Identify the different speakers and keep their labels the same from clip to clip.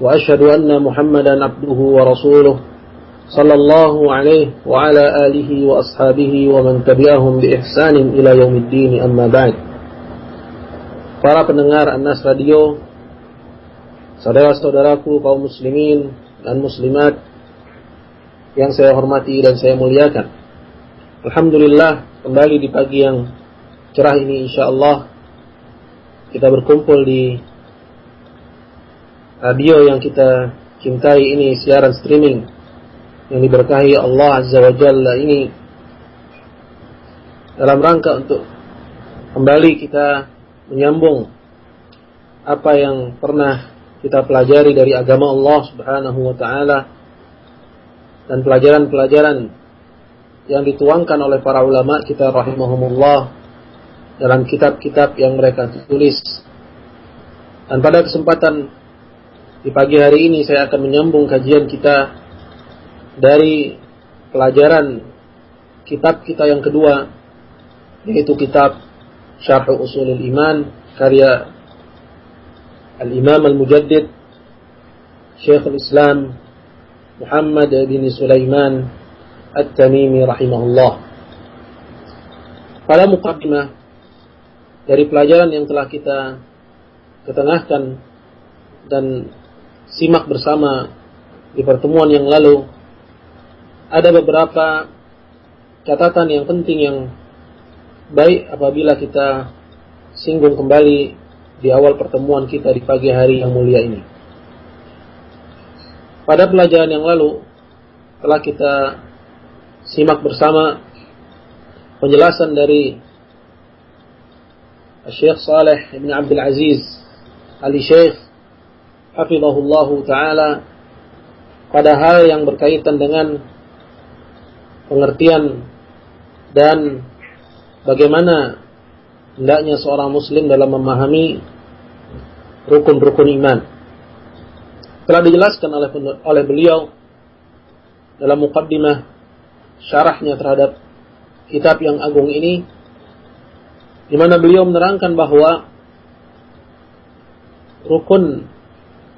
Speaker 1: وأشهد أن محمدا عبده ورسوله صلى الله عليه وعلى آله وأصحابه ومن تبعهم بإحسان إلى يوم الدين أما بعد Para pendengar Anas Radio Saudara-saudaraku kaum muslimin dan muslimat Yang saya hormati dan saya muliakan Alhamdulillah kembali di pagi yang cerah ini insyaAllah Kita berkumpul di radio yang kita cintai ini siaran streaming yang diberkahi Allah Azza wa Jalla ini dalam rangka untuk kembali kita menyambung apa yang pernah kita pelajari dari agama Allah Subhanahu wa taala dan pelajaran-pelajaran yang dituangkan oleh para ulama kita rahimahumullah dalam kitab-kitab yang mereka tulis. Dan pada kesempatan di pagi hari ini saya akan menyambung kajian kita dari pelajaran kitab kita yang kedua yaitu kitab Syarh Usulul Iman karya Al-Imam Al-Mujaddid Syekhul Islam Muhammad bin Sulaiman At-Tamimi rahimahullah. Pada mukaddimah dari pelajaran yang telah kita ketengahkan dan simak bersama di pertemuan yang lalu ada beberapa catatan yang penting yang baik apabila kita singgung kembali di awal pertemuan kita di pagi hari yang mulia ini. Pada pelajaran yang lalu telah kita simak bersama penjelasan dari Syekh Saleh Ibn Abdul Aziz Ali Syekh hafizahullahu taala pada hal yang berkaitan dengan pengertian dan bagaimana hendaknya seorang muslim dalam memahami rukun-rukun iman. Telah dijelaskan oleh oleh beliau dalam mukaddimah syarahnya terhadap kitab yang agung ini di mana beliau menerangkan bahwa rukun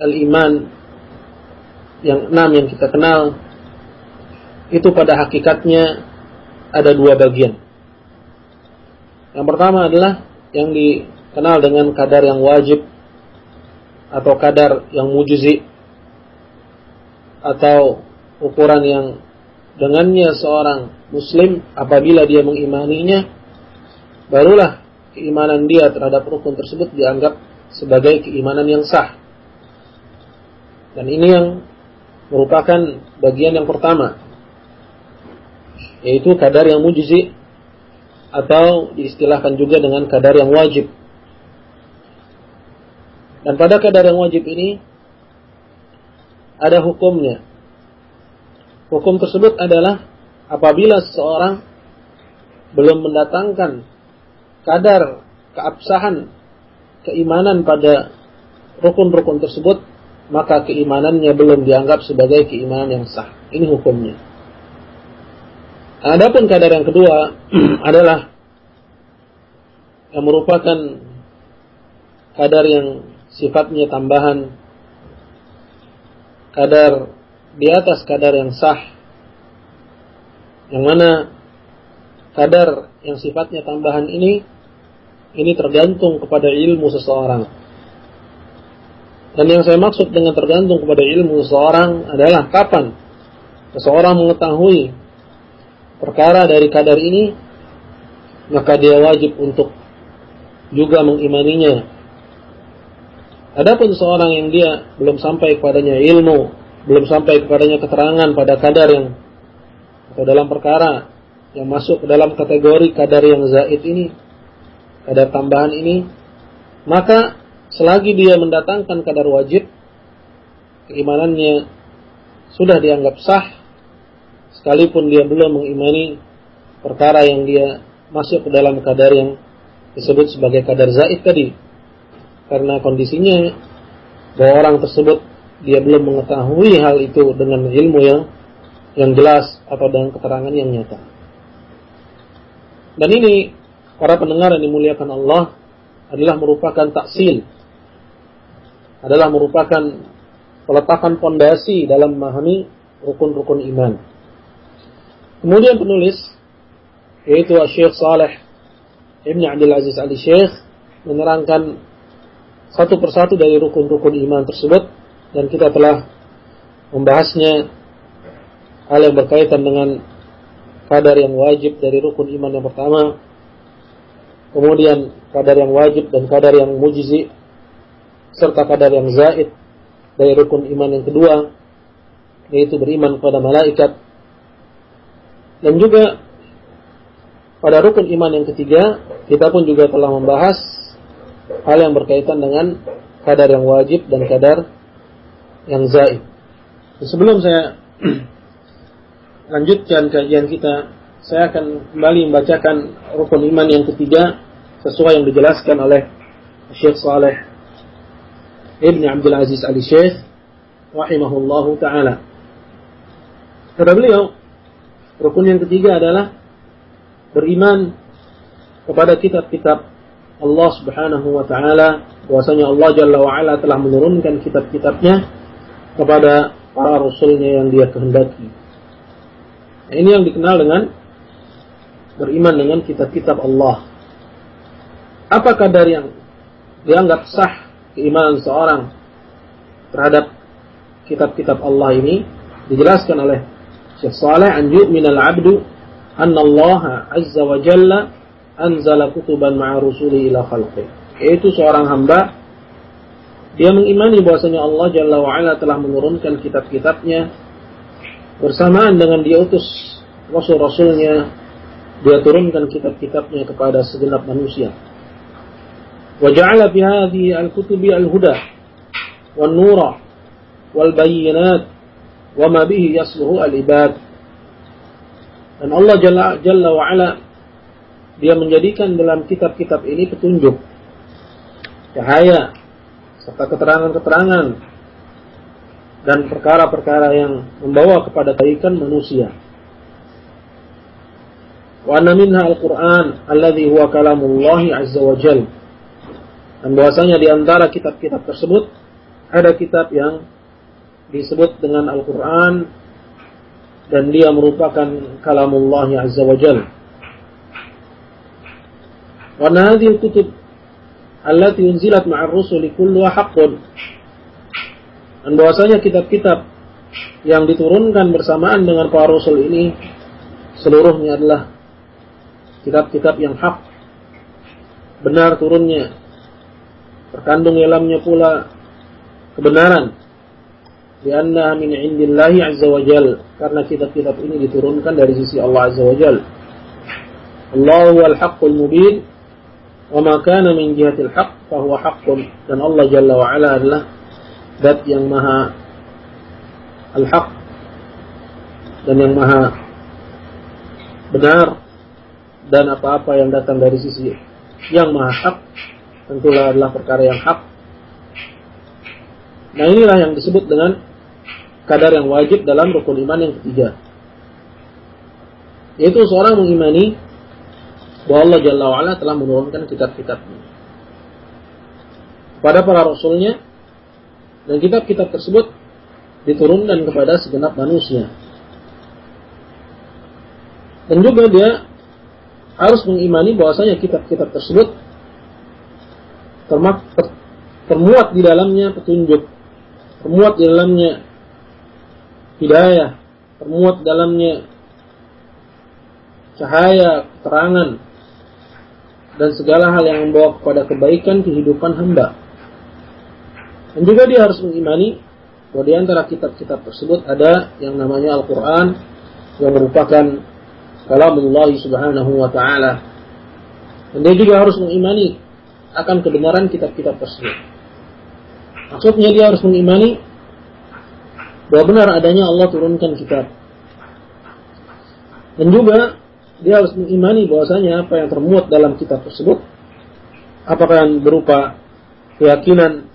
Speaker 1: al-iman yang enam yang kita kenal itu pada hakikatnya ada dua bagian. Yang pertama adalah yang dikenal dengan kadar yang wajib atau kadar yang mujizi atau ukuran yang dengannya seorang muslim apabila dia mengimaninya barulah keimanan dia terhadap rukun tersebut dianggap sebagai keimanan yang sah. Dan ini yang merupakan bagian yang pertama. Yaitu kadar yang mujizi atau diistilahkan juga dengan kadar yang wajib. Dan pada kadar yang wajib ini ada hukumnya. Hukum tersebut adalah apabila seseorang belum mendatangkan kadar keabsahan keimanan pada rukun-rukun tersebut maka keimanannya belum dianggap sebagai keimanan yang sah. Ini hukumnya. Adapun kadar yang kedua adalah yang merupakan kadar yang sifatnya tambahan, kadar di atas kadar yang sah, yang mana kadar yang sifatnya tambahan ini ini tergantung kepada ilmu seseorang. Dan yang saya maksud dengan tergantung kepada ilmu seseorang adalah kapan seseorang mengetahui perkara dari kadar ini, maka dia wajib untuk juga mengimaninya. Adapun seorang yang dia belum sampai kepadanya ilmu, belum sampai kepadanya keterangan pada kadar yang atau dalam perkara yang masuk ke dalam kategori kadar yang zaid ini, kadar tambahan ini, maka selagi dia mendatangkan kadar wajib keimanannya sudah dianggap sah sekalipun dia belum mengimani perkara yang dia masuk ke dalam kadar yang disebut sebagai kadar zaid tadi karena kondisinya bahwa orang tersebut dia belum mengetahui hal itu dengan ilmu yang yang jelas atau dengan keterangan yang nyata. Dan ini para pendengar yang dimuliakan Allah adalah merupakan taksil, adalah merupakan peletakan fondasi dalam memahami rukun-rukun iman. Kemudian penulis yaitu Syekh Saleh Ibn Abdul Aziz Ali Syekh menerangkan satu persatu dari rukun-rukun iman tersebut dan kita telah membahasnya hal yang berkaitan dengan kadar yang wajib dari rukun iman yang pertama, kemudian kadar yang wajib dan kadar yang mujizi, serta kadar yang zaid dari rukun iman yang kedua, yaitu beriman kepada malaikat. Dan juga pada rukun iman yang ketiga, kita pun juga telah membahas hal yang berkaitan dengan kadar yang wajib dan kadar yang zaid. Sebelum saya lanjutkan kajian kita, saya akan kembali membacakan rukun iman yang ketiga sesuai yang dijelaskan oleh Syekh Saleh Ibn Abdul Aziz Ali Syekh rahimahullahu taala. Kata beliau, rukun yang ketiga adalah beriman kepada kitab-kitab Allah Subhanahu wa taala bahwasanya Allah Jalla wa ala telah menurunkan kitab-kitabnya kepada para rasulnya yang dia kehendaki. Nah, ini yang dikenal dengan beriman dengan kitab-kitab Allah. Apa kadar yang dianggap sah keimanan seorang terhadap kitab-kitab Allah ini dijelaskan oleh Syekh Saleh an yu'min al-'abdu anna Allah azza wa jalla anzala kutuban ma'a rusuli ila khalqi. Yaitu seorang hamba dia mengimani bahwasanya Allah Jalla wa ala telah menurunkan kitab-kitabnya bersamaan dengan dia utus rasul-rasulnya dia turunkan kitab-kitabnya kepada segenap manusia al-kutubi al-huda wan nura wal bayyinat wa ma bihi yasluhu al-ibad dan Allah Jalla, Jalla wa ala dia menjadikan dalam kitab-kitab ini petunjuk cahaya serta keterangan-keterangan dan perkara-perkara yang membawa kepada kebaikan manusia. Wa anna minha al-Qur'an alladhi huwa kalamullah azza wa jal. Dan bahwasanya di antara kitab-kitab tersebut ada kitab yang disebut dengan Al-Qur'an dan dia merupakan kalamullah azza wa jal. Wa anna hadhihi al-kutub allati unzilat ma'ar rusuli kulluha haqqun dan bahwasanya kitab-kitab yang diturunkan bersamaan dengan para rasul ini seluruhnya adalah kitab-kitab yang hak benar turunnya terkandung dalamnya pula kebenaran. Karena min indillahi azza wa jal. Karena kitab-kitab ini diturunkan dari sisi Allah azza wa jal. Allahu al-haqqul mubin. Wa ma kana min jihatil haqq fa huwa haqqun. Dan Allah jalla wa ala adalah dat yang maha al-haq. Dan yang maha benar. Dan apa-apa yang datang dari sisi yang maha hak tentulah adalah perkara yang hak nah inilah yang disebut dengan kadar yang wajib dalam rukun iman yang ketiga yaitu seorang mengimani bahwa Allah Jalla wa'ala telah menurunkan kitab-kitabnya pada para rasulnya dan kitab-kitab tersebut diturunkan kepada segenap manusia. Dan juga dia harus mengimani bahwasanya kitab-kitab tersebut termuat di dalamnya petunjuk, termuat di dalamnya hidayah, termuat di dalamnya cahaya, keterangan, dan segala hal yang membawa kepada kebaikan kehidupan hamba. Dan juga dia harus mengimani bahwa di antara kitab-kitab tersebut ada yang namanya Al-Quran yang merupakan kalamullah subhanahu wa ta'ala. Dan dia juga harus mengimani akan kebenaran kitab-kitab tersebut. Maksudnya dia harus mengimani bahwa benar adanya Allah turunkan kitab. Dan juga dia harus mengimani bahwasanya apa yang termuat dalam kitab tersebut apakah yang berupa keyakinan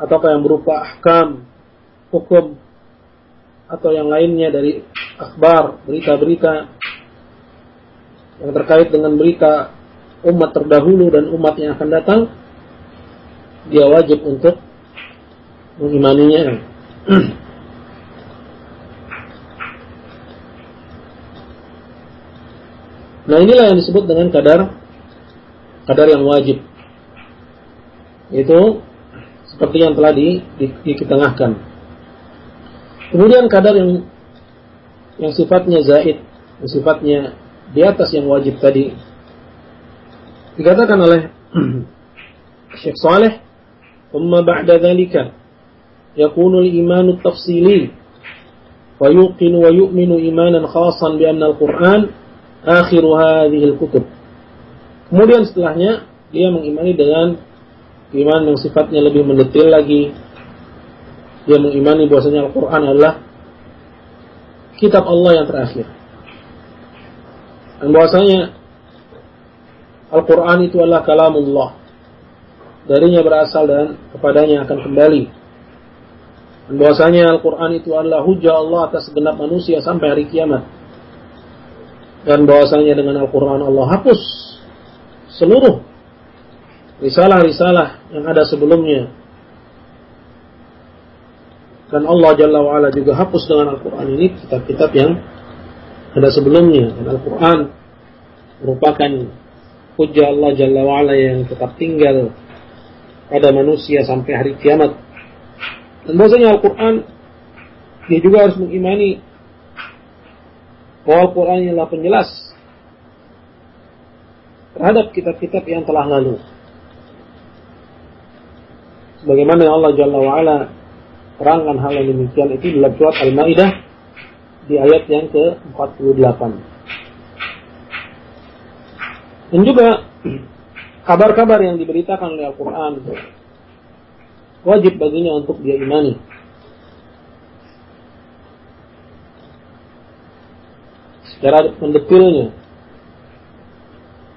Speaker 1: ataukah yang berupa ahkam, hukum atau yang lainnya dari akhbar, berita-berita yang terkait dengan berita umat terdahulu dan umat yang akan datang, dia wajib untuk mengimaninya. nah inilah yang disebut dengan kadar kadar yang wajib. Itu seperti yang telah di, di, diketengahkan. Kemudian kadar yang yang sifatnya zaid, yang sifatnya di atas yang wajib tadi. Dikatakan oleh Syekh Saleh, "Thumma ba'da dhalika yakunu al-iman at-tafsili wa yuqinu wa yu'minu imanan khasan bi anna al-Qur'an akhir hadhihi al-kutub." Kemudian setelahnya dia mengimani dengan iman yang sifatnya lebih mendetail lagi. Dia mengimani bahwasanya Al-Qur'an adalah kitab Allah yang terakhir. Dan bahwasanya Al-Quran itu adalah kalamullah. Darinya berasal dan kepadanya akan kembali. Dan bahwasanya Al-Quran itu adalah hujah Allah atas segenap manusia sampai hari kiamat. Dan bahwasanya dengan Al-Quran Allah hapus seluruh risalah-risalah yang ada sebelumnya. Dan Allah Jalla wa'ala juga hapus dengan Al-Quran ini kitab-kitab yang ada sebelumnya. Dan Al-Quran merupakan hujah Allah Jalla wa'ala yang tetap tinggal pada manusia sampai hari kiamat. Dan bahasanya Al-Quran, dia juga harus mengimani bahwa Al-Quran adalah penjelas terhadap kitab-kitab yang telah lalu. Sebagaimana Allah Jalla wa'ala terangkan hal yang demikian itu dalam surat Al-Ma'idah di ayat yang ke-48. Dan juga kabar-kabar yang diberitakan oleh Al-Quran wajib baginya untuk dia imani. Secara mendetilnya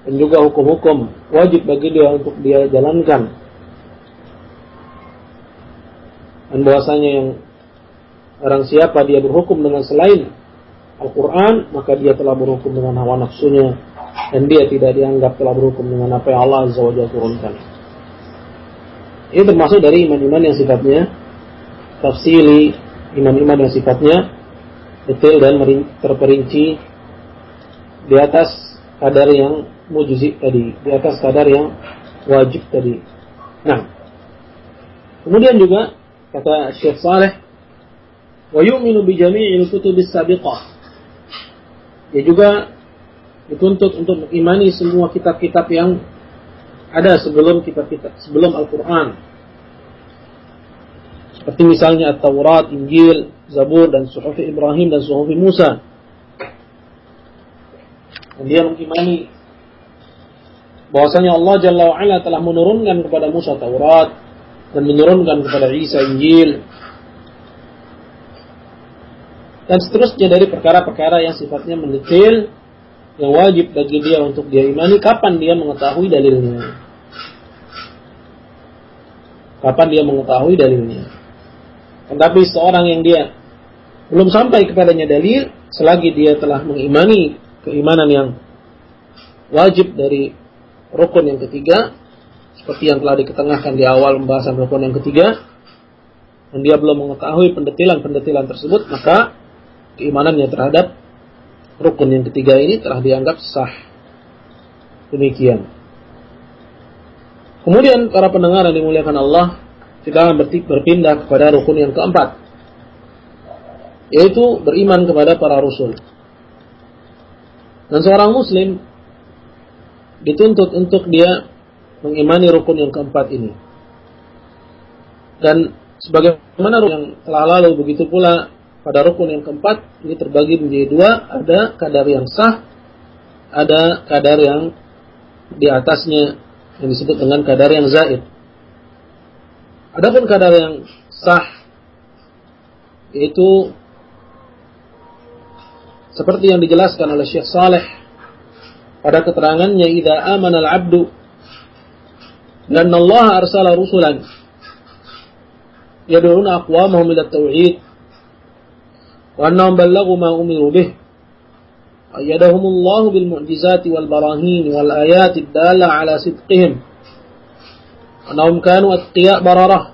Speaker 1: dan juga hukum-hukum wajib bagi dia untuk dia jalankan. Dan bahwasanya yang orang siapa dia berhukum dengan selain Al-Quran, maka dia telah berhukum dengan hawa nafsunya dan dia tidak dianggap telah berhukum dengan apa yang Allah Azza wa Jalla turunkan. Ini termasuk dari iman-iman yang sifatnya tafsili, iman-iman yang sifatnya detail dan terperinci di atas kadar yang mujizi tadi, di atas kadar yang wajib tadi. Nah, kemudian juga kata Syekh Saleh, wa yu'minu bi jami'il kutubis sabiqah. Dia juga dituntut untuk mengimani semua kitab-kitab yang ada sebelum kitab-kitab sebelum Al-Qur'an. Seperti misalnya At-Taurat, Injil, Zabur dan Suhuf Ibrahim dan Suhuf Musa. Dan dia mengimani bahwasanya Allah Jalla wa'ala telah menurunkan kepada Musa Taurat dan menurunkan kepada Isa Injil dan seterusnya dari perkara-perkara yang sifatnya mendetail yang wajib bagi dia untuk dia imani kapan dia mengetahui dalilnya? Kapan dia mengetahui dalilnya? Tetapi seorang yang dia belum sampai kepadanya dalil selagi dia telah mengimani keimanan yang wajib dari rukun yang ketiga seperti yang telah diketengahkan di awal pembahasan rukun yang ketiga dan dia belum mengetahui pendetilan-pendetilan tersebut maka keimanannya terhadap rukun yang ketiga ini telah dianggap sah. Demikian. Kemudian para pendengar yang dimuliakan Allah, kita akan berpindah kepada rukun yang keempat. Yaitu beriman kepada para rasul. Dan seorang muslim dituntut untuk dia mengimani rukun yang keempat ini. Dan sebagaimana yang telah lalu begitu pula pada rukun yang keempat ini terbagi menjadi dua, ada kadar yang sah, ada kadar yang di atasnya yang disebut dengan kadar yang zaid. Adapun kadar yang sah Yaitu seperti yang dijelaskan oleh Syekh Saleh pada keterangannya idza amana al-'abdu dan Allah arsala rusulan yad'una aqwamahum ila at-tauhid annahum ballagu ma umiru bih أيدهم الله بالمعجزات والبراهين والآيات الدالة على صدقهم. أنهم كانوا أتقياء بررة.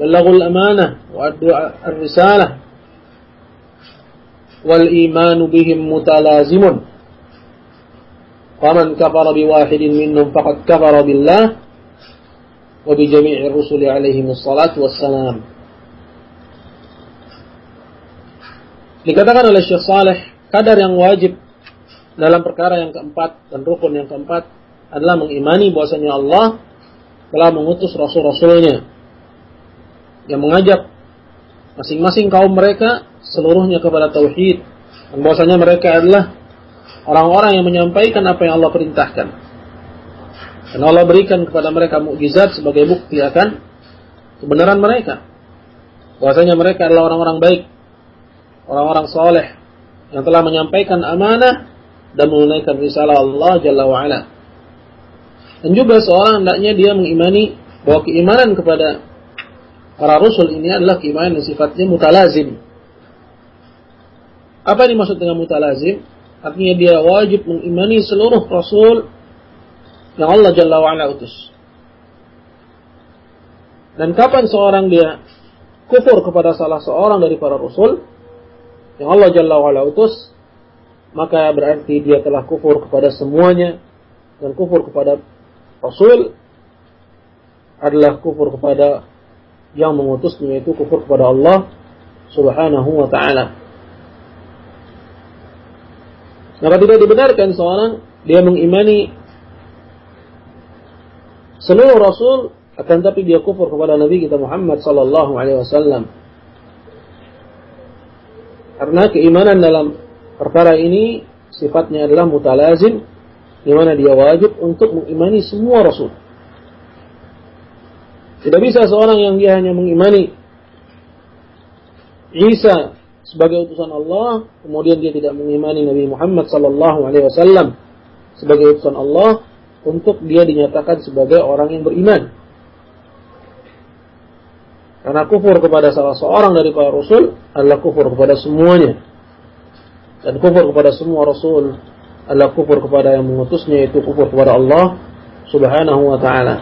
Speaker 1: بلغوا الأمانة وأدوا الرسالة. والإيمان بهم متلازم. فمن كفر بواحد منهم فقد كفر بالله. وبجميع الرسل عليهم الصلاة والسلام. Dikatakan oleh Syekh Saleh, kadar yang wajib dalam perkara yang keempat dan rukun yang keempat adalah mengimani bahwasanya Allah telah mengutus rasul-rasulnya yang mengajak masing-masing kaum mereka seluruhnya kepada tauhid dan bahwasanya mereka adalah orang-orang yang menyampaikan apa yang Allah perintahkan. Dan Allah berikan kepada mereka mukjizat sebagai bukti akan kebenaran mereka. Bahwasanya mereka adalah orang-orang baik, orang-orang soleh yang telah menyampaikan amanah dan menunaikan risalah Allah Jalla wa'ala. Dan juga seorang hendaknya dia mengimani bahwa keimanan kepada para rasul ini adalah keimanan yang sifatnya mutalazim. Apa yang dimaksud dengan mutalazim? Artinya dia wajib mengimani seluruh rasul yang Allah Jalla wa'ala utus. Dan kapan seorang dia kufur kepada salah seorang dari para rasul yang Allah Jalla wa'ala utus, maka berarti dia telah kufur kepada semuanya dan kufur kepada rasul adalah kufur kepada yang mengutusnya itu kufur kepada Allah Subhanahu wa taala. Maka tidak dibenarkan seorang dia mengimani seluruh rasul akan tapi dia kufur kepada Nabi kita Muhammad sallallahu alaihi wasallam. Karena keimanan dalam perkara ini sifatnya adalah mutalazim di mana dia wajib untuk mengimani semua rasul. Tidak bisa seorang yang dia hanya mengimani Isa sebagai utusan Allah, kemudian dia tidak mengimani Nabi Muhammad sallallahu alaihi wasallam sebagai utusan Allah untuk dia dinyatakan sebagai orang yang beriman. Karena kufur kepada salah seorang dari para rasul adalah kufur kepada semuanya. Dan kufur kepada semua rasul adalah kufur kepada yang mengutusnya itu kufur kepada Allah Subhanahu wa taala.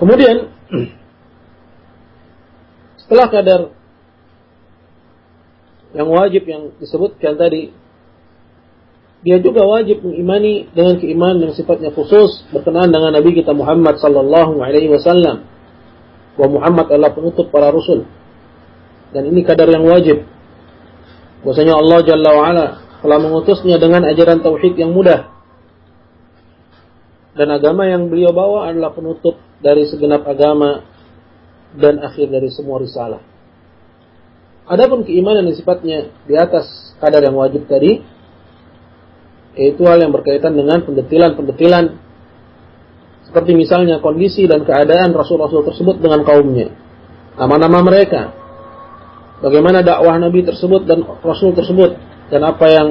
Speaker 1: Kemudian setelah kadar yang wajib yang disebutkan tadi, dia juga wajib mengimani dengan keimanan yang sifatnya khusus berkenaan dengan Nabi kita Muhammad sallallahu alaihi wasallam. Bahwa Muhammad adalah penutup para rasul. Dan ini kadar yang wajib. Bahwasanya Allah Jalla wa ala telah mengutusnya dengan ajaran tauhid yang mudah. Dan agama yang beliau bawa adalah penutup dari segenap agama dan akhir dari semua risalah. Adapun keimanan yang sifatnya di atas kadar yang wajib tadi, yaitu hal yang berkaitan dengan pendetilan-pendetilan. Seperti misalnya kondisi dan keadaan rasul-rasul tersebut dengan kaumnya, nama-nama mereka, bagaimana dakwah Nabi tersebut dan Rasul tersebut, dan apa yang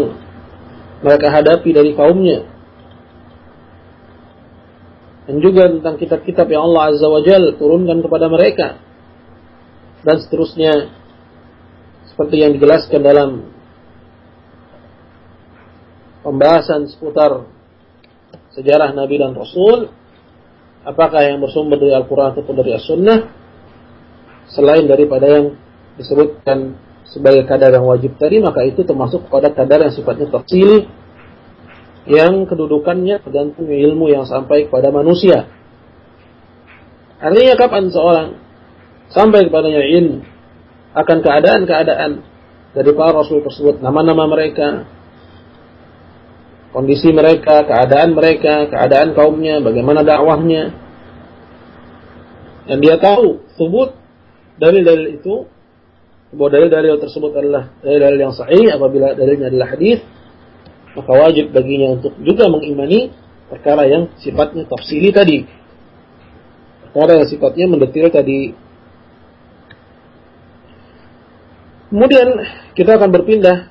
Speaker 1: mereka hadapi dari kaumnya, dan juga tentang kitab-kitab yang Allah Azza wa Jal turunkan kepada mereka. Dan seterusnya. Seperti yang dijelaskan dalam pembahasan seputar sejarah Nabi dan Rasul. Apakah yang bersumber dari Al-Quran atau dari As-Sunnah. Selain daripada yang disebutkan sebagai kadar yang wajib tadi maka itu termasuk pada kadar yang sifatnya tercili yang kedudukannya tergantung ilmu yang sampai kepada manusia. Artinya kapan seorang sampai kepadanya ilmu akan keadaan-keadaan dari para rasul tersebut, nama-nama mereka, kondisi mereka, keadaan mereka, keadaan kaumnya, bagaimana dakwahnya. Dan dia tahu sebut dalil-dalil itu bahwa dalil-dalil tersebut adalah dalil-dalil yang sahih apabila dalilnya adalah hadis maka wajib baginya untuk juga mengimani perkara yang sifatnya tafsili tadi. pada sifatnya mendetil tadi. Kemudian kita akan berpindah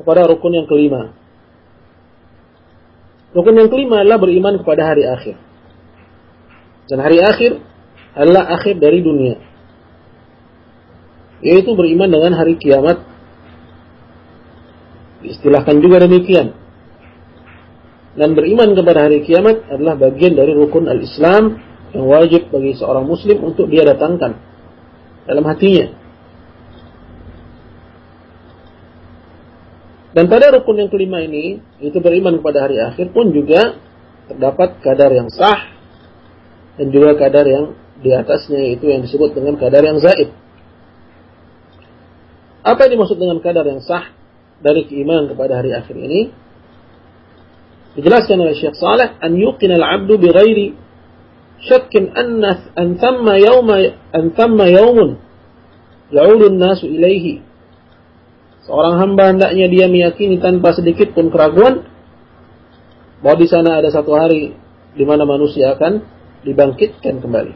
Speaker 1: kepada rukun yang kelima. Rukun yang kelima adalah beriman kepada hari akhir. Dan hari akhir adalah akhir dari dunia. Yaitu beriman dengan hari kiamat. Istilahkan juga demikian. Dan beriman kepada hari kiamat adalah bagian dari rukun al-Islam yang wajib bagi seorang muslim untuk dia datangkan dalam hatinya. Dan pada rukun yang kelima ini, itu beriman kepada hari akhir pun juga terdapat kadar yang sah dan juga kadar yang di atasnya itu yang disebut dengan kadar yang zaid. Apa yang dimaksud dengan kadar yang sah dari keimanan kepada hari akhir ini? Dijelaskan oleh Syekh Saleh, an yuqina al-'abdu bi ghairi syakkin anna an thamma yawma an thamma yawmun ya'udu an-nasu ilaihi. Seorang hamba hendaknya dia meyakini tanpa sedikit pun keraguan bahwa di sana ada satu hari di mana manusia akan dibangkitkan kembali.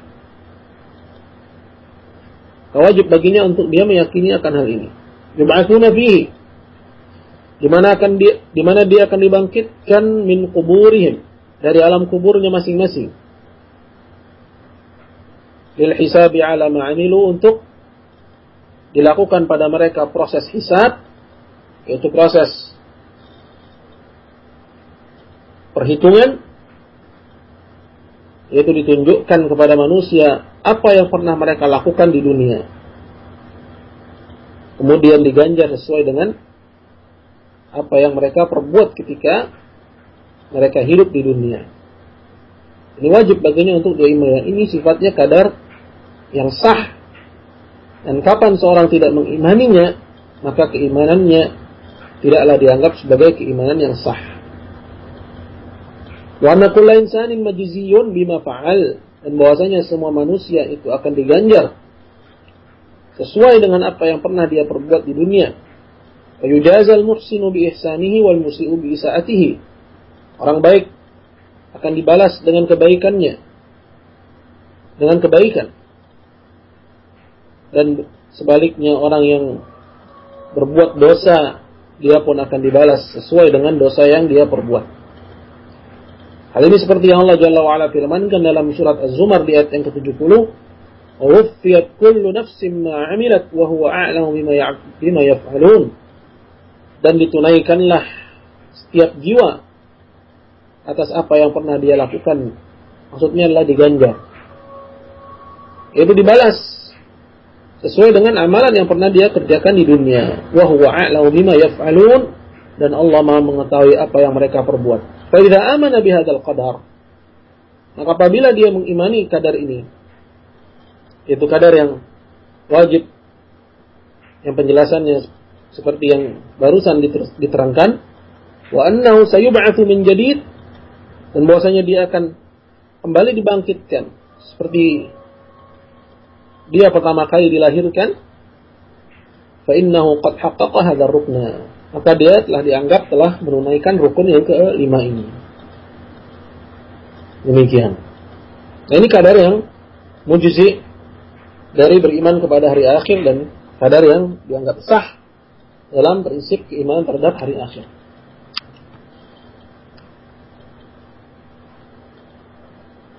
Speaker 1: Wajib baginya untuk dia meyakini akan hal ini. Yub'atsuna fihi. Di mana akan dia di mana dia akan dibangkitkan min kuburihim dari alam kuburnya masing-masing. Lil hisabi ala ma'amilu untuk dilakukan pada mereka proses hisab yaitu proses perhitungan yaitu ditunjukkan kepada manusia apa yang pernah mereka lakukan di dunia. Kemudian diganjar sesuai dengan apa yang mereka perbuat ketika mereka hidup di dunia. Ini wajib baginya untuk diimani. Ini sifatnya kadar yang sah. Dan kapan seorang tidak mengimaninya, maka keimanannya tidaklah dianggap sebagai keimanan yang sah. Wa anna kulla insanin majziyun bima fa'al dan bahwasanya semua manusia itu akan diganjar sesuai dengan apa yang pernah dia perbuat di dunia. Yujazal muhsinu bi ihsanihi wal musii'u bi isaatihi. Orang baik akan dibalas dengan kebaikannya. Dengan kebaikan dan sebaliknya orang yang berbuat dosa dia pun akan dibalas sesuai dengan dosa yang dia perbuat. Hal ini seperti yang Allah Jalla wa'ala firmankan dalam surat Az-Zumar di ayat yang ke-70. Wufiyat kullu nafsim ma'amilat wa huwa a'lamu bima, ya bima yaf'alun. Dan ditunaikanlah setiap jiwa atas apa yang pernah dia lakukan. Maksudnya adalah diganjar. Itu dibalas sesuai dengan amalan yang pernah dia kerjakan di dunia. Wa huwa yaf'alun dan Allah Maha mengetahui apa yang mereka perbuat. Fa idza amana bihadzal qadar maka apabila dia mengimani kadar ini itu kadar yang wajib yang penjelasannya seperti yang barusan diterangkan wa annahu sayub'atsu min jadid dan bahwasanya dia akan kembali dibangkitkan seperti dia pertama kali dilahirkan fa innahu qad haqqaqa hadzal rukna maka dia telah dianggap telah menunaikan rukun yang kelima ini. Demikian. Nah, ini kadar yang mujizi dari beriman kepada hari akhir dan kadar yang dianggap sah dalam prinsip keimanan terhadap hari akhir.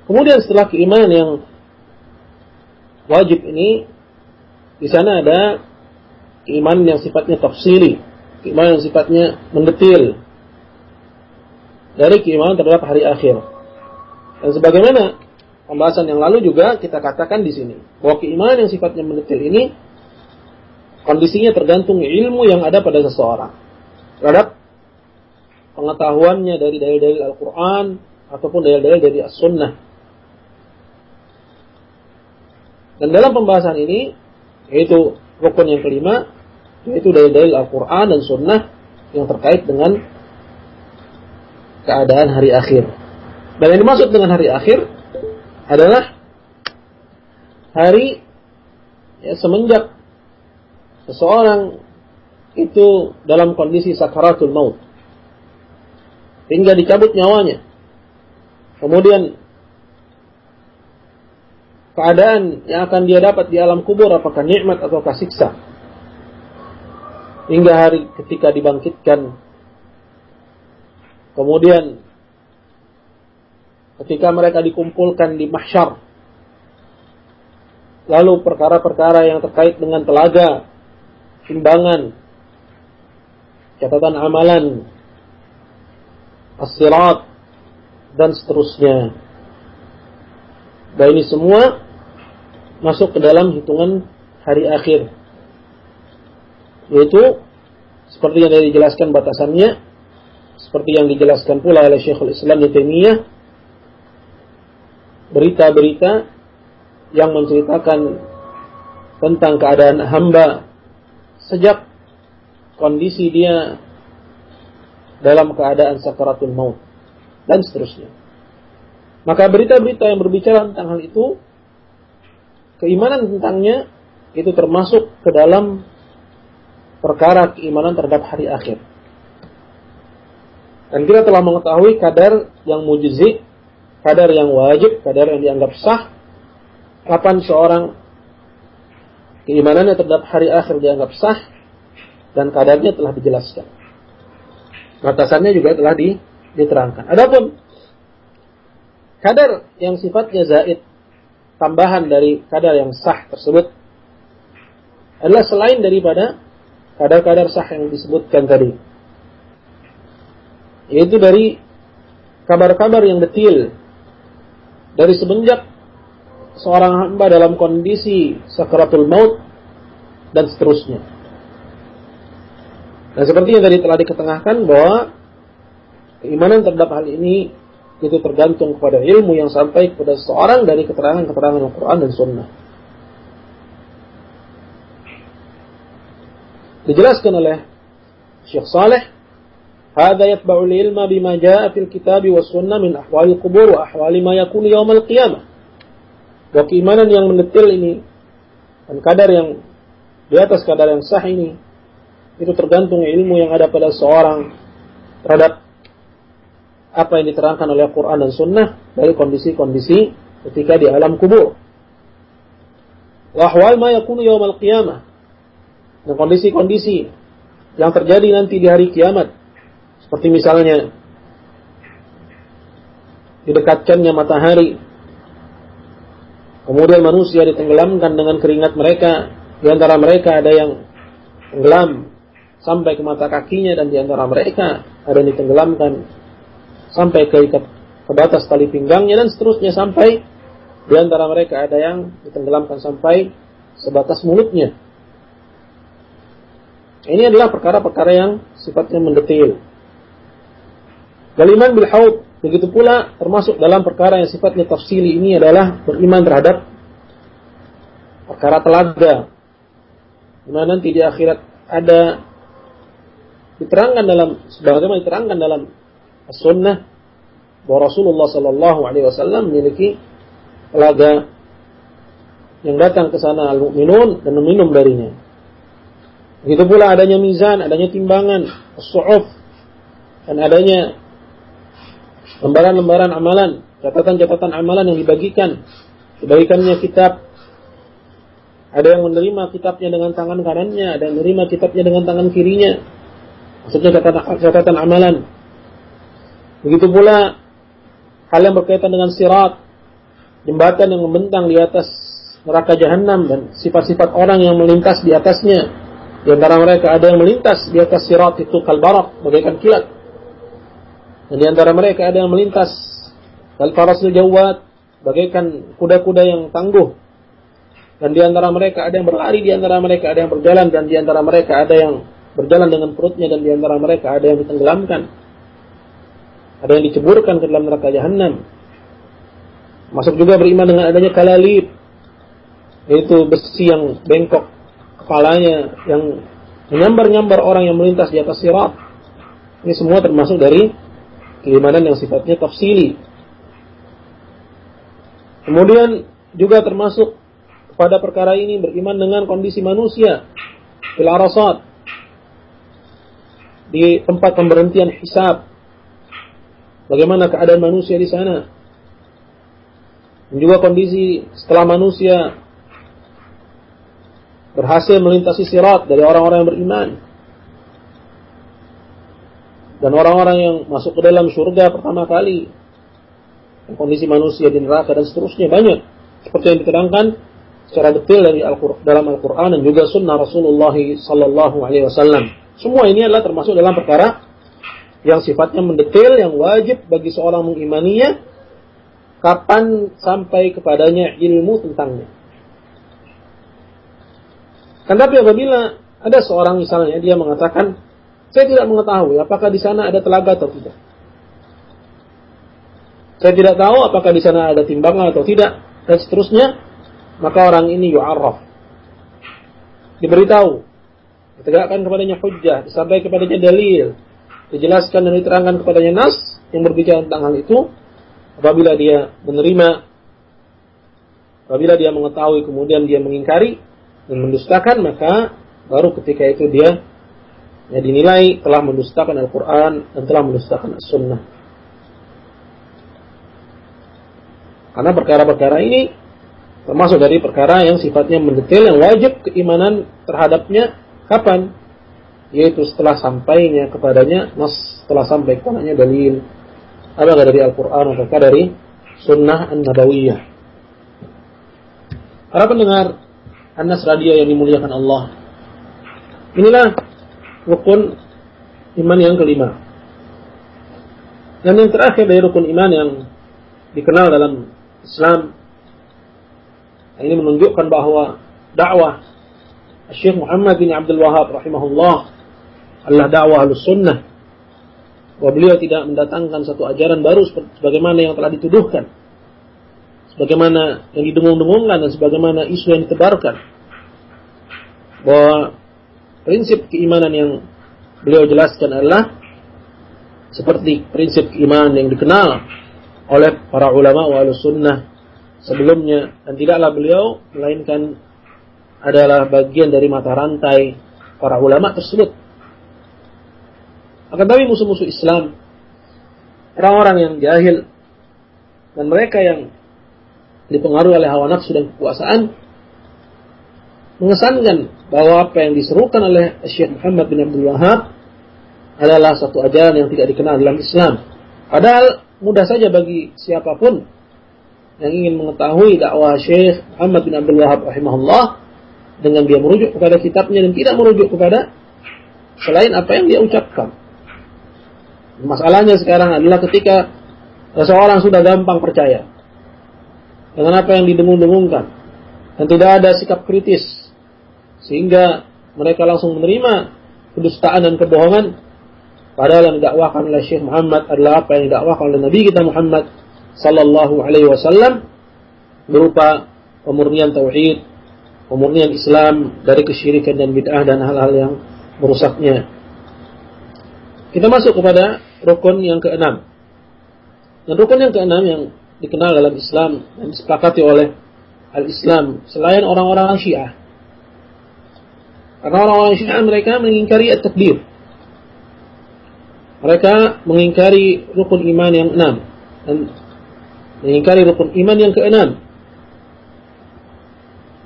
Speaker 1: Kemudian setelah keimanan yang wajib ini, di sana ada keimanan yang sifatnya tafsili, keimanan yang sifatnya mendetil dari keimanan terhadap hari akhir. Dan sebagaimana pembahasan yang lalu juga kita katakan di sini bahwa keimanan yang sifatnya mendetil ini kondisinya tergantung ilmu yang ada pada seseorang terhadap pengetahuannya dari dalil-dalil Al-Quran ataupun dalil-dalil dari As-Sunnah. Dan dalam pembahasan ini, yaitu rukun yang kelima, yaitu dalil-dalil Al-Quran dan Sunnah yang terkait dengan keadaan hari akhir. Dan yang dimaksud dengan hari akhir adalah hari ya, semenjak seseorang itu dalam kondisi sakaratul maut hingga dicabut nyawanya. Kemudian keadaan yang akan dia dapat di alam kubur apakah nikmat atau siksa. Hingga hari ketika dibangkitkan. Kemudian ketika mereka dikumpulkan di mahsyar. Lalu perkara-perkara yang terkait dengan telaga, timbangan, catatan amalan, as dan seterusnya. Dan ini semua masuk ke dalam hitungan hari akhir. Yaitu seperti yang dijelaskan batasannya, seperti yang dijelaskan pula oleh Syekhul Islam di Taimiyah, berita-berita yang menceritakan tentang keadaan hamba sejak kondisi dia dalam keadaan sakaratul maut dan seterusnya. Maka berita-berita yang berbicara tentang hal itu, keimanan tentangnya itu termasuk ke dalam perkara keimanan terhadap hari akhir. Dan kita telah mengetahui kadar yang mujizi, kadar yang wajib, kadar yang dianggap sah, kapan seorang keimanannya terhadap hari akhir dianggap sah, dan kadarnya telah dijelaskan. Batasannya juga telah diterangkan. Adapun kadar yang sifatnya zaid, tambahan dari kadar yang sah tersebut adalah selain daripada kadar-kadar sah yang disebutkan tadi. Yaitu dari kabar-kabar yang detil dari semenjak seorang hamba dalam kondisi sakaratul maut dan seterusnya. Dan seperti yang tadi telah diketengahkan bahwa keimanan terhadap hal ini itu tergantung kepada ilmu yang sampai kepada seorang dari keterangan-keterangan Al-Quran dan Sunnah. Dijelaskan oleh Syekh Saleh, "Hada yatba'u ilma bima jaa fil kitab wa sunnah min ahwali kubur wa ahwali ma yakunu yaumal qiyamah." Bahwa keimanan yang mendetil ini dan kadar yang di atas kadar yang sah ini itu tergantung ilmu yang ada pada seorang terhadap apa yang diterangkan oleh Quran dan Sunnah dari kondisi-kondisi ketika di alam kubur. Wahwal ma yakunu yawmal qiyamah. Dan kondisi-kondisi yang terjadi nanti di hari kiamat. Seperti misalnya didekatkannya matahari. Kemudian manusia ditenggelamkan dengan keringat mereka. Di antara mereka ada yang tenggelam sampai ke mata kakinya dan di antara mereka ada yang ditenggelamkan sampai ke ikat ke batas tali pinggangnya dan seterusnya sampai di antara mereka ada yang ditenggelamkan sampai sebatas mulutnya. Ini adalah perkara-perkara yang sifatnya mendetil. Beriman bil haud begitu pula termasuk dalam perkara yang sifatnya tafsili ini adalah beriman terhadap perkara telaga. Di mana nanti di akhirat ada diterangkan dalam sebagaimana diterangkan dalam sunnah bahwa Rasulullah Sallallahu Alaihi Wasallam memiliki telaga yang datang ke sana al-mu'minun dan meminum darinya. Begitu pula adanya mizan, adanya timbangan, su'uf, dan adanya lembaran-lembaran amalan, catatan-catatan amalan yang dibagikan. Dibagikannya kitab. Ada yang menerima kitabnya dengan tangan kanannya, ada yang menerima kitabnya dengan tangan kirinya. Maksudnya catatan, catatan amalan. Begitu pula hal yang berkaitan dengan sirat, jembatan yang membentang di atas neraka jahanam dan sifat-sifat orang yang melintas di atasnya. Di antara mereka ada yang melintas di atas sirat itu kalbarak, bagaikan kilat. Dan di antara mereka ada yang melintas kalfarasil jawad, bagaikan kuda-kuda yang tangguh. Dan di antara mereka ada yang berlari, di antara mereka ada yang berjalan, dan di antara mereka ada yang berjalan dengan perutnya, dan di antara mereka ada yang ditenggelamkan. Ada yang diceburkan ke dalam neraka jahanam. Masuk juga beriman dengan adanya kalalib. Yaitu besi yang bengkok kepalanya yang menyambar-nyambar orang yang melintas di atas sirat. Ini semua termasuk dari keimanan yang sifatnya tafsili. Kemudian juga termasuk pada perkara ini beriman dengan kondisi manusia fil arasat di tempat pemberhentian hisab Bagaimana keadaan manusia di sana? Dan juga kondisi setelah manusia berhasil melintasi sirat dari orang-orang yang beriman. Dan orang-orang yang masuk ke dalam surga pertama kali. Kondisi manusia di neraka dan seterusnya banyak. Seperti yang diterangkan secara detail dari Al dalam Al-Quran dan juga sunnah Rasulullah Sallallahu Alaihi Wasallam. Semua ini adalah termasuk dalam perkara yang sifatnya mendetail yang wajib bagi seorang mengimaninya kapan sampai kepadanya ilmu tentangnya. Kan tapi apabila ada seorang misalnya dia mengatakan, saya tidak mengetahui apakah di sana ada telaga atau tidak. Saya tidak tahu apakah di sana ada timbangan atau tidak dan seterusnya, maka orang ini yu'arraf. Diberitahu, ditegakkan kepadanya hujjah, disampaikan kepadanya dalil, dijelaskan dan diterangkan kepadanya nas yang berbicara tentang hal itu. Apabila dia menerima, apabila dia mengetahui kemudian dia mengingkari, dan mendustakan maka baru ketika itu dia ya dinilai telah mendustakan Al-Quran dan telah mendustakan As-Sunnah. Karena perkara-perkara ini termasuk dari perkara yang sifatnya mendetail yang wajib keimanan terhadapnya kapan? Yaitu setelah sampainya kepadanya nas setelah sampai kepadanya dalil apakah dari Al-Quran ataukah dari Sunnah An-Nabawiyah. Para pendengar Anas Radio yang dimuliakan Allah. Inilah rukun iman yang kelima. Dan yang terakhir dari rukun iman yang dikenal dalam Islam ini menunjukkan bahwa dakwah Syekh Muhammad bin Abdul Wahab rahimahullah adalah dakwah sunnah. Bahwa beliau tidak mendatangkan satu ajaran baru sebagaimana yang telah dituduhkan. Sebagaimana yang didengung-dengungkan dan sebagaimana isu yang ditebarkan. Bahwa prinsip keimanan yang beliau jelaskan adalah seperti prinsip keimanan yang dikenal oleh para ulama wal sunnah sebelumnya. Dan tidaklah beliau melainkan adalah bagian dari mata rantai para ulama tersebut. Akan tapi musuh-musuh Islam, orang-orang yang jahil dan mereka yang dipengaruhi oleh hawa nafsu dan kekuasaan mengesankan bahwa apa yang diserukan oleh Syekh Muhammad bin Abdul Wahab adalah satu ajaran yang tidak dikenal dalam Islam. Padahal mudah saja bagi siapa pun yang ingin mengetahui dakwah Syekh Muhammad bin Abdul Wahab rahimahullah dengan dia merujuk kepada kitabnya dan tidak merujuk kepada selain apa yang dia ucapkan. Masalahnya sekarang adalah ketika seseorang sudah gampang percaya dengan apa yang didengung-dengungkan dan tidak ada sikap kritis sehingga mereka langsung menerima kedustaan dan kebohongan padahal yang didakwakan oleh Syekh Muhammad adalah apa yang didakwakan oleh Nabi kita Muhammad sallallahu alaihi wasallam berupa pemurnian tauhid, pemurnian Islam dari kesyirikan dan bid'ah dan hal-hal yang merusaknya. Kita masuk kepada rukun yang keenam. Dan rukun yang keenam yang dikenal dalam Islam dan disepakati oleh al-Islam selain orang-orang Syiah. Karena orang-orang Syiah mereka mengingkari at-takbir. Mereka mengingkari rukun iman yang enam dan mengingkari rukun iman yang keenam.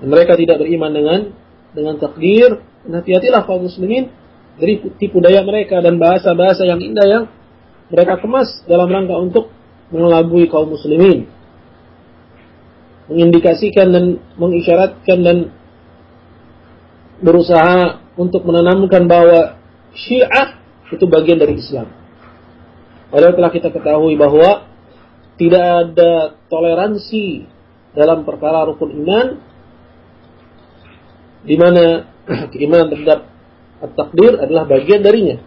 Speaker 1: Dan mereka tidak beriman dengan dengan takdir. Dan hati-hatilah kaum muslimin dari tipu daya mereka dan bahasa-bahasa yang indah yang mereka kemas dalam rangka untuk mengelabui kaum muslimin mengindikasikan dan mengisyaratkan dan berusaha untuk menanamkan bahwa Syiah itu bagian dari Islam. Padahal telah kita ketahui bahwa tidak ada toleransi dalam perkara rukun iman di mana keimanan terhadap takdir adalah bagian darinya.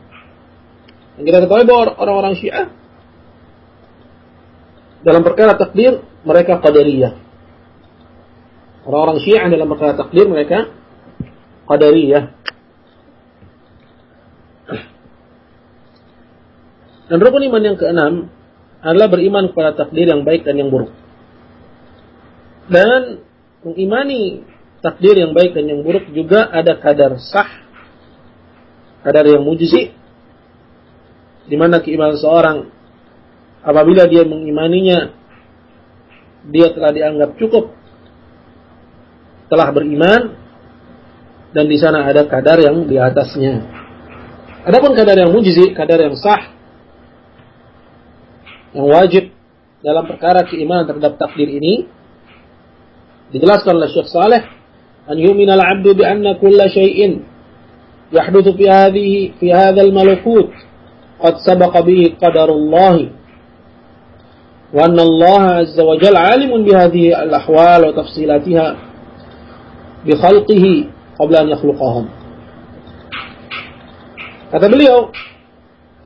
Speaker 1: Yang kita ketahui bahwa orang-orang Syiah dalam perkara takdir mereka qadariyah. Orang-orang Syiah dalam perkara takdir mereka qadariyah. Dan rukun iman yang keenam adalah beriman kepada takdir yang baik dan yang buruk. Dan mengimani takdir yang baik dan yang buruk juga ada kadar sah, kadar yang mujzi, di mana keimanan seorang apabila dia mengimaninya dia telah dianggap cukup telah beriman dan di sana ada kadar yang di atasnya. Adapun kadar yang mujizi, kadar yang sah, yang wajib dalam perkara keimanan terhadap takdir ini dijelaskan oleh Syekh Saleh an yu'mina al-'abdu bi anna kulla syai'in hadha al-malakut qad sabaqa bihi qadarullah wa anna Allah azza wa jalla 'alimun bi hadhihi al-ahwal wa tafsilatiha bi khalqihi qabla an yakhluqahum. Kata beliau,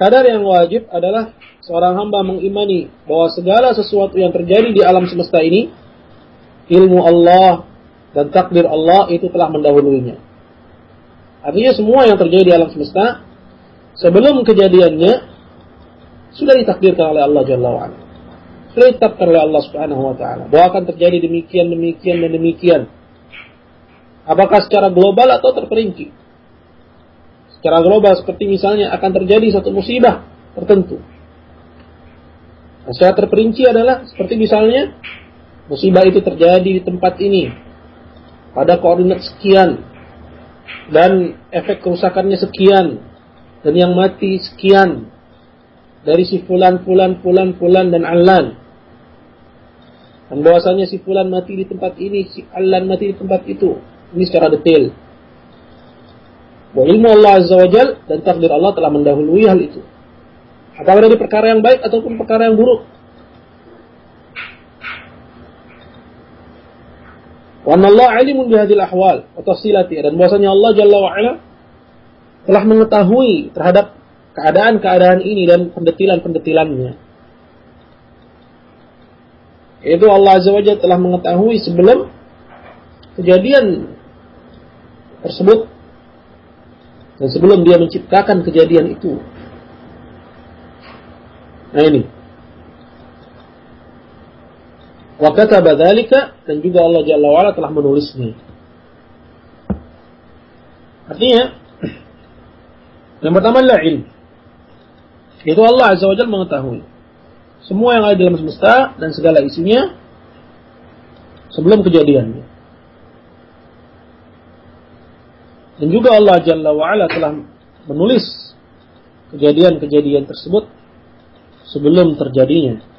Speaker 1: kadar yang wajib adalah seorang hamba mengimani bahwa segala sesuatu yang terjadi di alam semesta ini, ilmu Allah dan takdir Allah itu telah mendahulunya. Artinya semua yang terjadi di alam semesta, sebelum kejadiannya, sudah ditakdirkan oleh Allah Jalla. Sudah ditetapkan oleh Allah Subhanahu wa taala bahwa akan terjadi demikian demikian dan demikian. Apakah secara global atau terperinci? Secara global seperti misalnya akan terjadi satu musibah tertentu. Nah, secara terperinci adalah seperti misalnya musibah itu terjadi di tempat ini pada koordinat sekian dan efek kerusakannya sekian dan yang mati sekian dari si fulan fulan fulan fulan dan alan dan bahwasanya si fulan mati di tempat ini si alan mati di tempat itu ini secara detail. Bahwa ilmu Allah Azza wa Jal dan takdir Allah telah mendahului hal itu. Apakah dari perkara yang baik ataupun perkara yang buruk. Wa Allah alimun bihadil ahwal wa tafsilati dan bahwasanya Allah Jalla wa ala telah mengetahui terhadap keadaan-keadaan ini dan pendetilan-pendetilannya. Itu Allah Azza wa Jalla telah mengetahui sebelum kejadian tersebut dan sebelum dia menciptakan kejadian itu. Nah ini. Wa kataba dan juga Allah Jalla wa'ala telah menulisnya. Artinya yang pertama adalah ilmu. Itu Allah Azza wa Jalla mengetahui semua yang ada dalam semesta dan segala isinya sebelum kejadiannya. Dan juga Allah Jalla wa'ala telah menulis kejadian-kejadian tersebut sebelum terjadinya.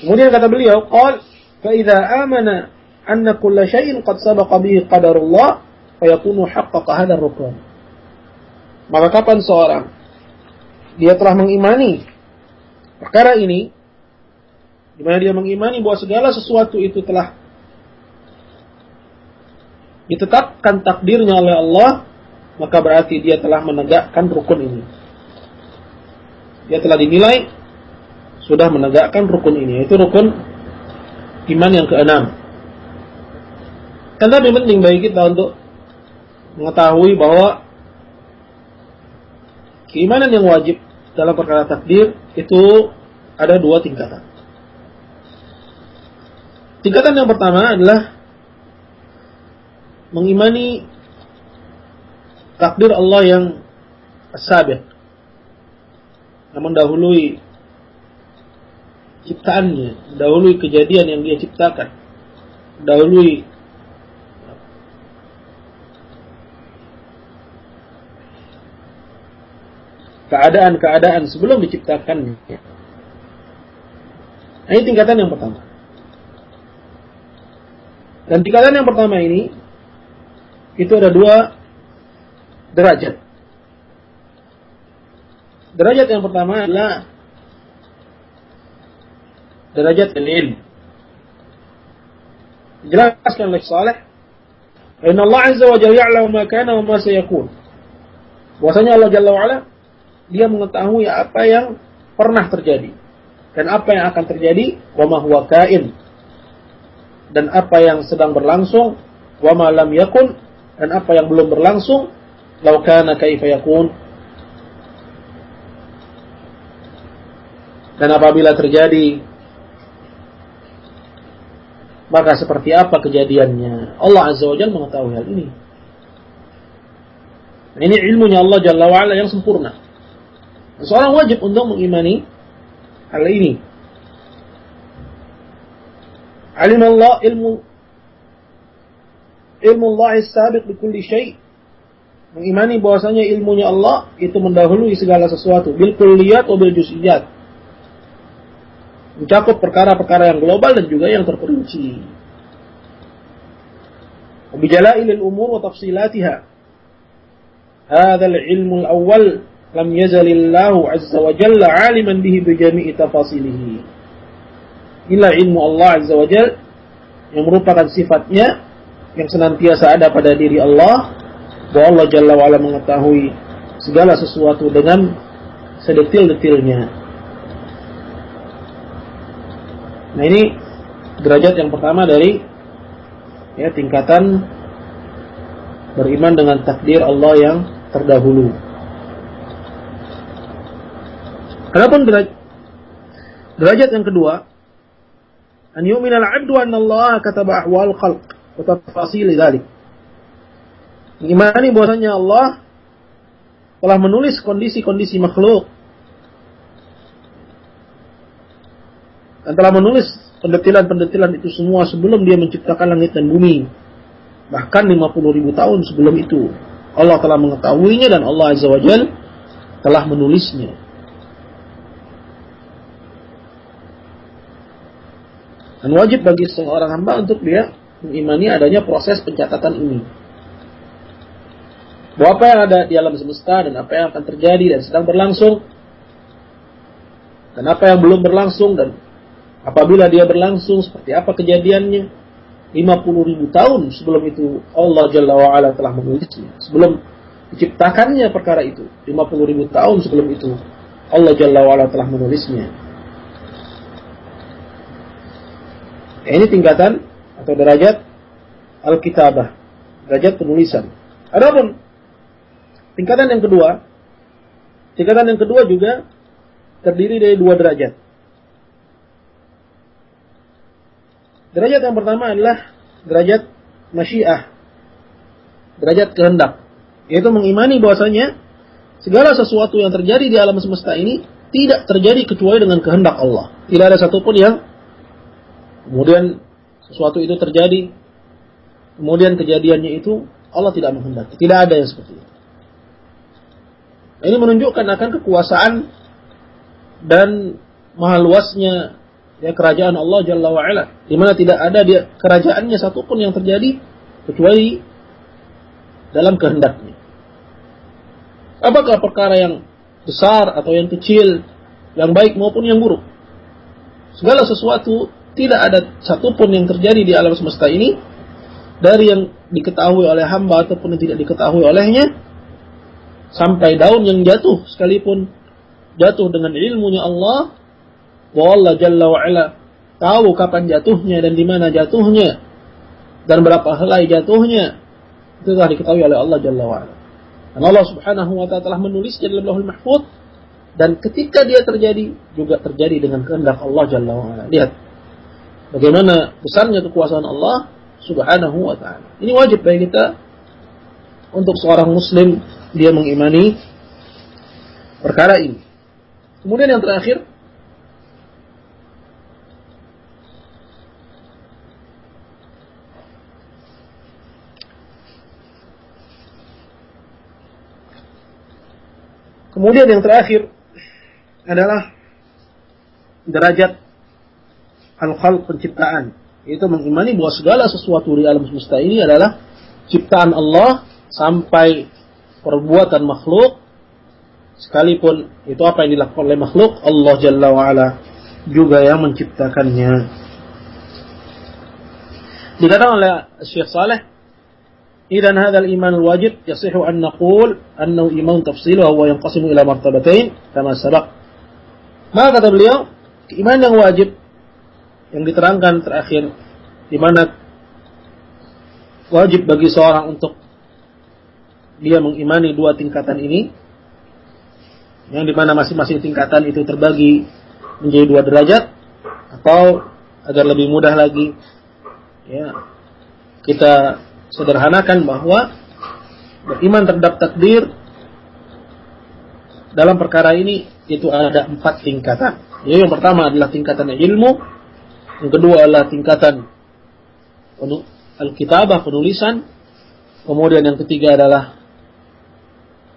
Speaker 1: Kemudian kata beliau, "Qal fa idza amana anna kulla syai'in qad sabaqa bihi qadarullah fa yakunu haqqaqa hadha ar-rukun." Maka kapan seorang dia telah mengimani perkara ini di mana dia mengimani bahwa segala sesuatu itu telah ditetapkan takdirnya oleh Allah, maka berarti dia telah menegakkan rukun ini. Dia telah dinilai sudah menegakkan rukun ini, yaitu rukun iman yang keenam. Dan lebih penting bagi kita untuk mengetahui bahwa keimanan yang wajib dalam perkara takdir itu ada dua tingkatan. Tingkatan yang pertama adalah mengimani takdir Allah yang sabiq yang mendahului ciptaannya, mendahului kejadian yang dia ciptakan, mendahului keadaan-keadaan sebelum diciptakannya. Nah, ini tingkatan yang pertama. Dan tingkatan yang pertama ini itu ada dua derajat. Derajat yang pertama adalah derajat ilmu. Jelaskan oleh Saleh, Inna Allah Azza wa Jalla ya'lamu ma kana wa ma sayakun. Bahwasanya Allah Jalla wa ala dia mengetahui apa yang pernah terjadi dan apa yang akan terjadi wa ma huwa kain dan apa yang sedang berlangsung wa ma lam yakun dan apa yang belum berlangsung laukana kaifa yakun dan apabila terjadi maka seperti apa kejadiannya? Allah azza wajalla mengetahui hal ini. Ini ilmunya Allah jalla wa'ala yang sempurna. Seorang wajib untuk mengimani hal ini. Alim Allah ilmu ilmu Allah sabiq di kulli syai' mengimani bahwasanya ilmunya Allah itu mendahului segala sesuatu. Bil kulliyat wa bil juz'iyat mencakup perkara-perkara yang global dan juga yang terperinci. Bijalailil umur wa tafsilatiha. Hada al-ilmu al-awwal lam yazalillahu azza wa jalla aliman bihi bijami'i tafasilihi. Inilah ilmu Allah azza wa jalla yang merupakan sifatnya yang senantiasa ada pada diri Allah bahwa Allah jalla wa'ala mengetahui segala sesuatu dengan sedetil-detilnya. Nah ini derajat yang pertama dari ya tingkatan beriman dengan takdir Allah yang terdahulu. Adapun derajat, derajat yang kedua, an yu'min al-'abdu anna Allah kataba ahwal khalq wa tafasil dzalik. Imani bahwasanya Allah telah menulis kondisi-kondisi makhluk dan telah menulis pendetilan-pendetilan itu semua sebelum dia menciptakan langit dan bumi. Bahkan 50 ribu tahun sebelum itu. Allah telah mengetahuinya dan Allah Azza wa Jal telah menulisnya. Dan wajib bagi seorang hamba untuk dia mengimani adanya proses pencatatan ini. Bahwa apa yang ada di alam semesta dan apa yang akan terjadi dan sedang berlangsung dan apa yang belum berlangsung dan apabila dia berlangsung seperti apa kejadiannya 50 ribu tahun sebelum itu Allah Jalla wa'ala telah menulisnya sebelum diciptakannya perkara itu 50 ribu tahun sebelum itu Allah Jalla wa'ala telah menulisnya ini tingkatan atau derajat al-kitabah, derajat penulisan. Adapun tingkatan yang kedua, tingkatan yang kedua juga terdiri dari dua derajat. Derajat yang pertama adalah derajat masyiah, derajat kehendak, yaitu mengimani bahwasanya segala sesuatu yang terjadi di alam semesta ini tidak terjadi kecuali dengan kehendak Allah. Tidak ada satupun yang Kemudian sesuatu itu terjadi, kemudian kejadiannya itu Allah tidak menghendaki. Tidak ada yang seperti itu. Ini menunjukkan akan kekuasaan dan maha luasnya ya kerajaan Allah Jalla wa ala, di mana tidak ada dia kerajaannya satupun yang terjadi kecuali dalam kehendaknya. Apakah perkara yang besar atau yang kecil, yang baik maupun yang buruk? Segala sesuatu tidak ada satupun yang terjadi di alam semesta ini dari yang diketahui oleh hamba ataupun yang tidak diketahui olehnya sampai daun yang jatuh sekalipun jatuh dengan ilmunya Allah bahwa Allah Jalla wa ala tahu kapan jatuhnya dan di mana jatuhnya dan berapa helai jatuhnya itu telah diketahui oleh Allah Jalla wa ala. Dan Allah Subhanahu wa taala telah menulisnya dalam Lauhul Mahfuz dan ketika dia terjadi juga terjadi dengan kehendak Allah Jalla wa ala. Lihat bagaimana besarnya kekuasaan Allah Subhanahu wa taala. Ini wajib bagi kita untuk seorang muslim dia mengimani perkara ini. Kemudian yang terakhir Kemudian yang terakhir adalah derajat al-khalq penciptaan. Yaitu mengimani bahwa segala sesuatu di alam semesta ini adalah ciptaan Allah sampai perbuatan makhluk. Sekalipun itu apa yang dilakukan oleh makhluk Allah Jalla wa ala juga yang menciptakannya. Dikatakan oleh Syekh Saleh إذا هذا الإيمان الواجب يصح أن نقول أنه إيمان تفصيل وهو ينقسم إلى مرتبتين كما سبق ما kata beliau iman yang wajib yang diterangkan terakhir di mana wajib bagi seorang untuk dia mengimani dua tingkatan ini yang dimana masing-masing tingkatan itu terbagi menjadi dua derajat atau agar lebih mudah lagi ya kita sederhanakan bahwa beriman terhadap takdir dalam perkara ini itu ada empat tingkatan. Jadi yang pertama adalah tingkatan ilmu, Yang kedua adalah tingkatan Alkitabah, penulisan. Kemudian yang ketiga adalah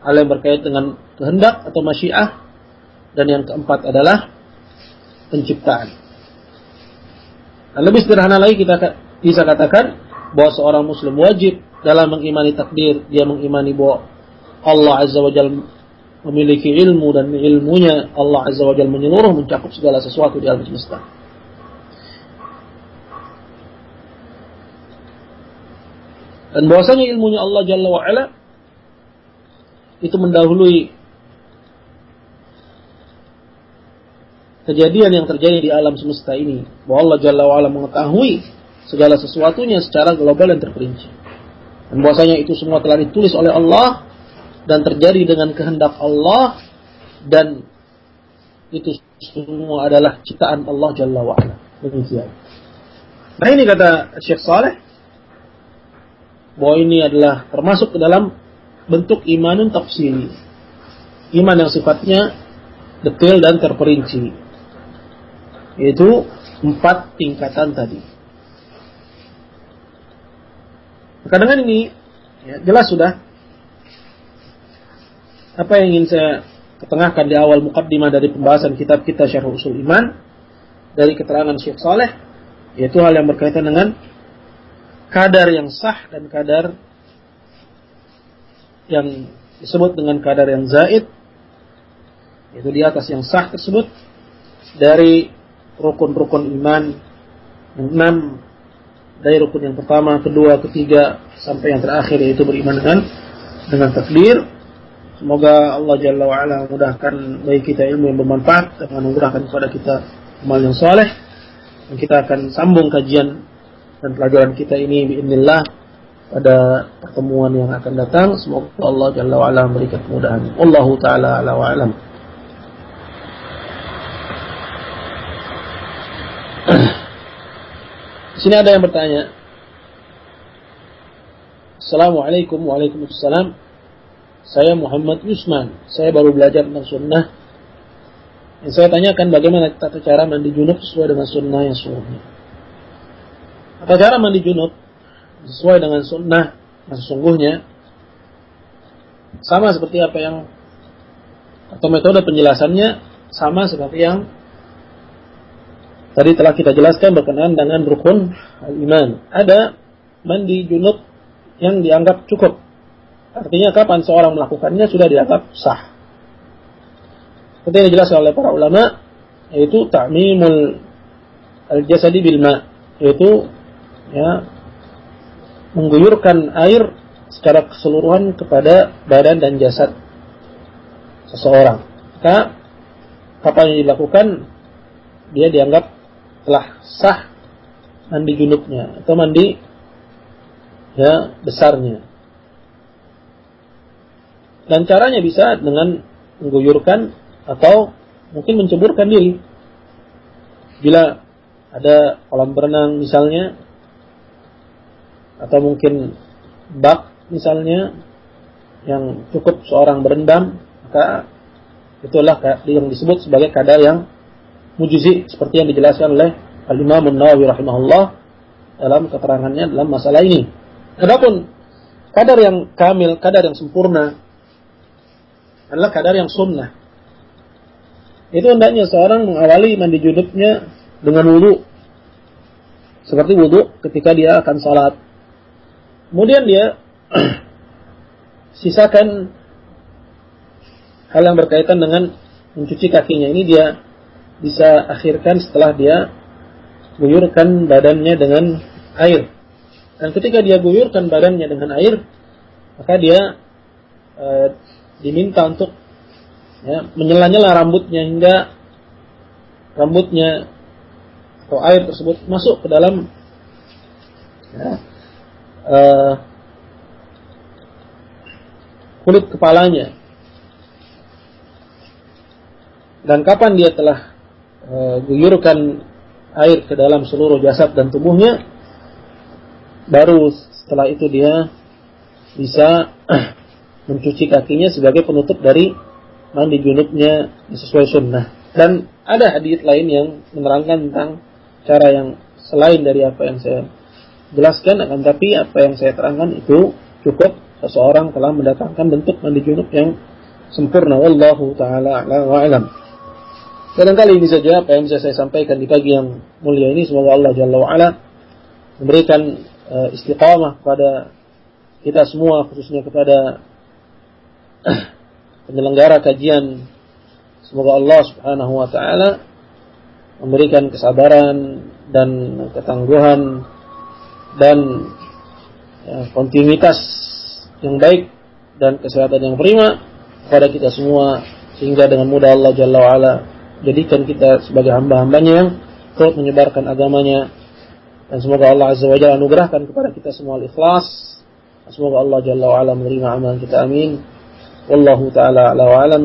Speaker 1: hal yang berkait dengan kehendak atau masyiah. Dan yang keempat adalah penciptaan. Dan lebih sederhana lagi kita bisa katakan bahwa seorang muslim wajib dalam mengimani takdir, dia mengimani bahwa Allah Azza wa Jalla memiliki ilmu dan ilmunya Allah Azza wa Jalla menyeluruh mencakup segala sesuatu di alam semesta. Dan bahwasanya ilmunya Allah Jalla wa itu mendahului kejadian yang terjadi di alam semesta ini. Bahwa Allah Jalla wa mengetahui segala sesuatunya secara global dan terperinci. Dan bahwasanya itu semua telah ditulis oleh Allah dan terjadi dengan kehendak Allah dan itu semua adalah ciptaan Allah Jalla wa'ala. Demikian. Nah ini kata Syekh Saleh bahwa ini adalah termasuk ke dalam bentuk imanun tafsiri. Iman yang sifatnya detail dan terperinci. Yaitu empat tingkatan tadi. Dengan ini ya, jelas sudah. Apa yang ingin saya ketengahkan di awal mukaddimah dari pembahasan kitab kita Syarh Usul Iman dari keterangan Syekh Saleh yaitu hal yang berkaitan dengan kadar yang sah dan kadar yang disebut dengan kadar yang zaid yaitu di atas yang sah tersebut dari rukun-rukun iman enam dari rukun yang pertama, kedua, ketiga sampai yang terakhir yaitu beriman dengan dengan takdir Semoga Allah Jalla wa'ala memudahkan bagi kita ilmu yang bermanfaat dan memudahkan kepada kita amal yang soleh. Dan kita akan sambung kajian dan pelajaran kita ini biiznillah pada pertemuan yang akan datang. Semoga Allah Jalla wa'ala memberikan kemudahan. Allah Ta'ala ala. Di sini ada yang bertanya. Assalamualaikum Waalaikumsalam. Saya Muhammad Yusman. Saya baru belajar tentang sunnah. Yang saya tanyakan bagaimana tata cara mandi junub sesuai dengan sunnah yang sesungguhnya. Tata cara mandi junub sesuai dengan sunnah yang sesungguhnya sama seperti apa yang atau metode penjelasannya sama seperti yang tadi telah kita jelaskan berkenaan dengan rukun al-iman. Ada mandi junub yang dianggap cukup Artinya kapan seorang melakukannya sudah dianggap sah. Seperti yang dijelaskan oleh para ulama, yaitu ta'mimul al-jasadi bil ma, yaitu ya mengguyurkan air secara keseluruhan kepada badan dan jasad seseorang. Maka kapan yang dilakukan dia dianggap telah sah mandi junubnya atau mandi ya besarnya. Dan caranya bisa dengan mengguyurkan atau mungkin menceburkan diri. Bila ada kolam berenang misalnya, atau mungkin bak misalnya, yang cukup seorang berendam, maka itulah yang disebut sebagai kadar yang mujizi seperti yang dijelaskan oleh Al-Imam Nawawi rahimahullah dalam keterangannya dalam masalah ini. Adapun kadar yang kamil, kadar yang sempurna adalah kadar yang sunnah. Itu hendaknya seorang mengawali mandi junubnya dengan wudhu. Seperti wudhu ketika dia akan salat. Kemudian dia sisakan hal yang berkaitan dengan mencuci kakinya. Ini dia bisa akhirkan setelah dia guyurkan badannya dengan air. Dan ketika dia guyurkan badannya dengan air, maka dia eh, diminta untuk ya, menyela-nyela rambutnya hingga rambutnya atau air tersebut masuk ke dalam ya, uh, kulit kepalanya. Dan kapan dia telah guyurkan air ke dalam seluruh jasad dan tubuhnya, baru setelah itu dia bisa mencuci kakinya sebagai penutup dari mandi junubnya sesuai sunnah. Dan ada hadis lain yang menerangkan tentang cara yang selain dari apa yang saya jelaskan akan tapi apa yang saya terangkan itu cukup. Seseorang telah mendatangkan bentuk mandi junub yang sempurna. Wallahu taala wa alam Barangkali ini saja apa yang bisa saya sampaikan di pagi yang mulia ini semoga Allah Jalla wa ala memberikan uh, istiqamah kepada kita semua khususnya kepada penyelenggara kajian. Semoga Allah Subhanahu wa taala memberikan kesabaran dan ketangguhan dan ya, kontinuitas yang baik dan kesehatan yang prima kepada kita semua sehingga dengan mudah Allah Jalla wa'ala jadikan kita sebagai hamba-hambanya yang turut menyebarkan agamanya dan semoga Allah Azza wa Jalla anugerahkan kepada kita semua ikhlas semoga Allah Jalla wa'ala menerima amalan kita amin wallahu ta'ala ala wa'alam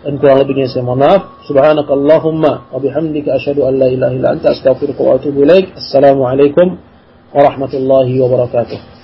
Speaker 1: dan kurang lebihnya saya mohon maaf. Subhanakallahumma wa bihamdika asyhadu an la ilaha illa anta astaghfiruka wa atubu ilaik. Assalamualaikum warahmatullahi wabarakatuh.